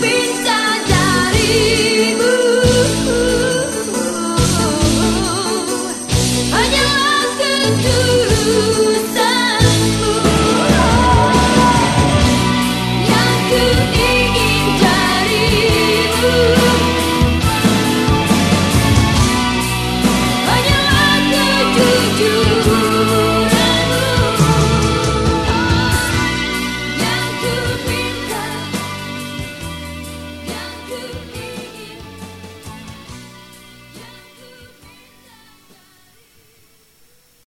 be